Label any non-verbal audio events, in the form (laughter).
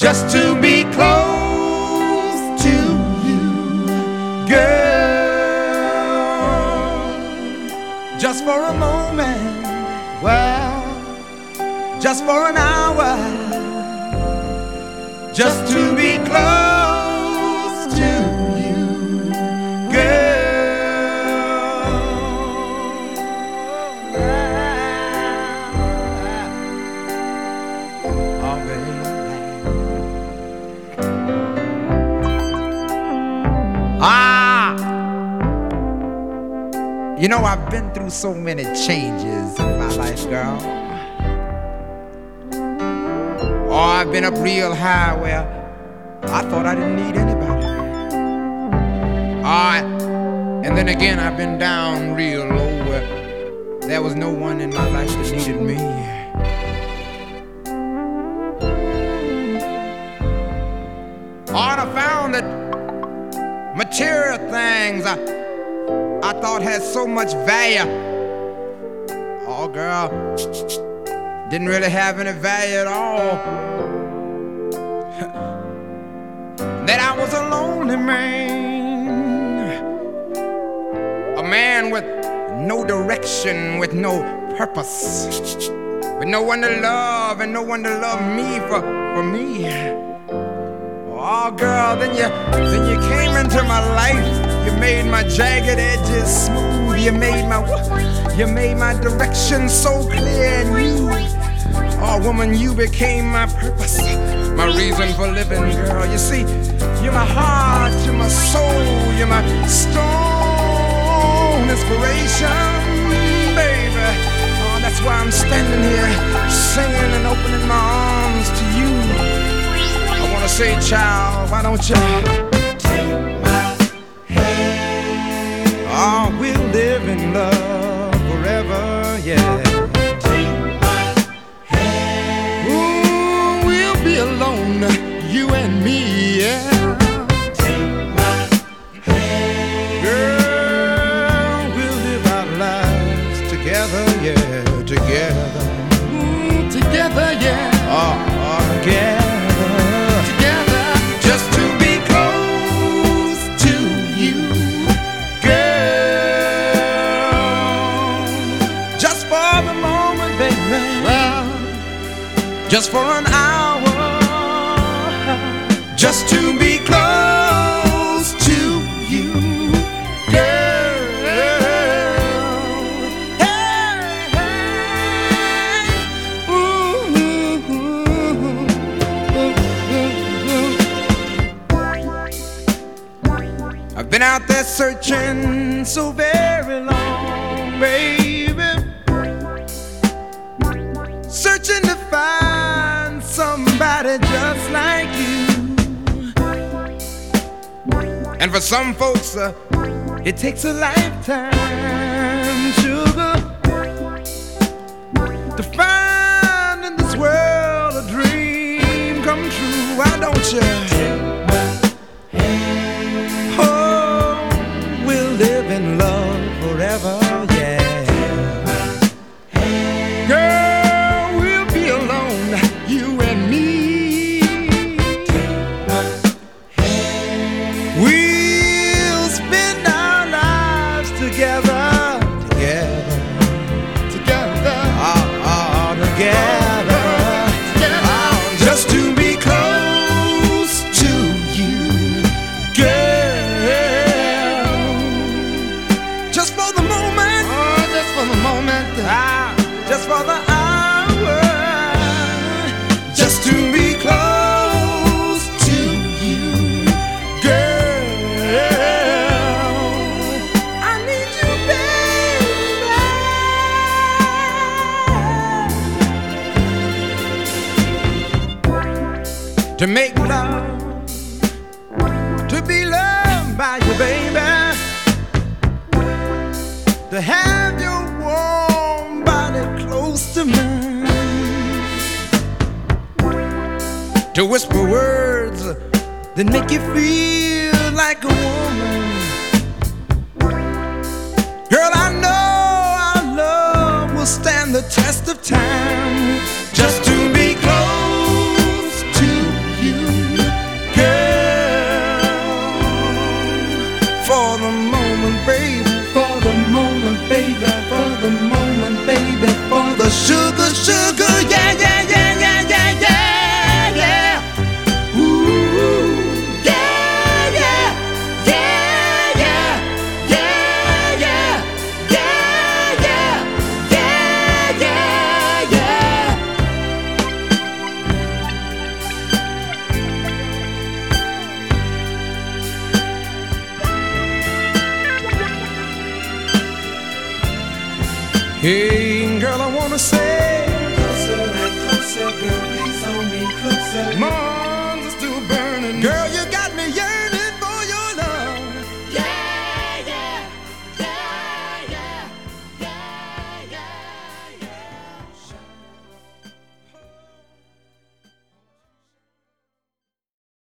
just to be close to you, girl. Just for a moment, well, just for an hour, just to be close to you, girl. Oh, baby. You know, I've been through so many changes in my life, girl. Oh, I've been up real high where I thought I didn't need anybody. Ah, and then again, I've been down real low where there was no one in my life that needed me. And I found that material things I, I thought had so much value. Oh, girl, didn't really have any value at all. (laughs) that I was a lonely man, a man with no direction, with no purpose, with no one to love and no one to love me for, for me. Oh, girl, then you then you came into my life. You made my jagged edges smooth. You made my you made my direction so clear and you. Oh, woman, you became my purpose, my reason for living, girl. You see, you're my heart, you're my soul, you're my stone inspiration, baby. Oh, that's why I'm standing here singing and opening my arms to you. I wanna say, child, why don't you just for an hour. Just to be close to you, girl. Hey, hey. Ooh. I've been out there searching so very long, baby. Somebody just like you. And for some folks, uh, it takes a lifetime, sugar, to find in this world a dream come true. Why don't you? To make love, to be loved by you, baby to have your warm body close to mine, to whisper words that make you feel like a woman. Hey, girl, I wanna say, closer and closer, girl, please hold me closer. My arms are still burning. Girl, you got me yearning.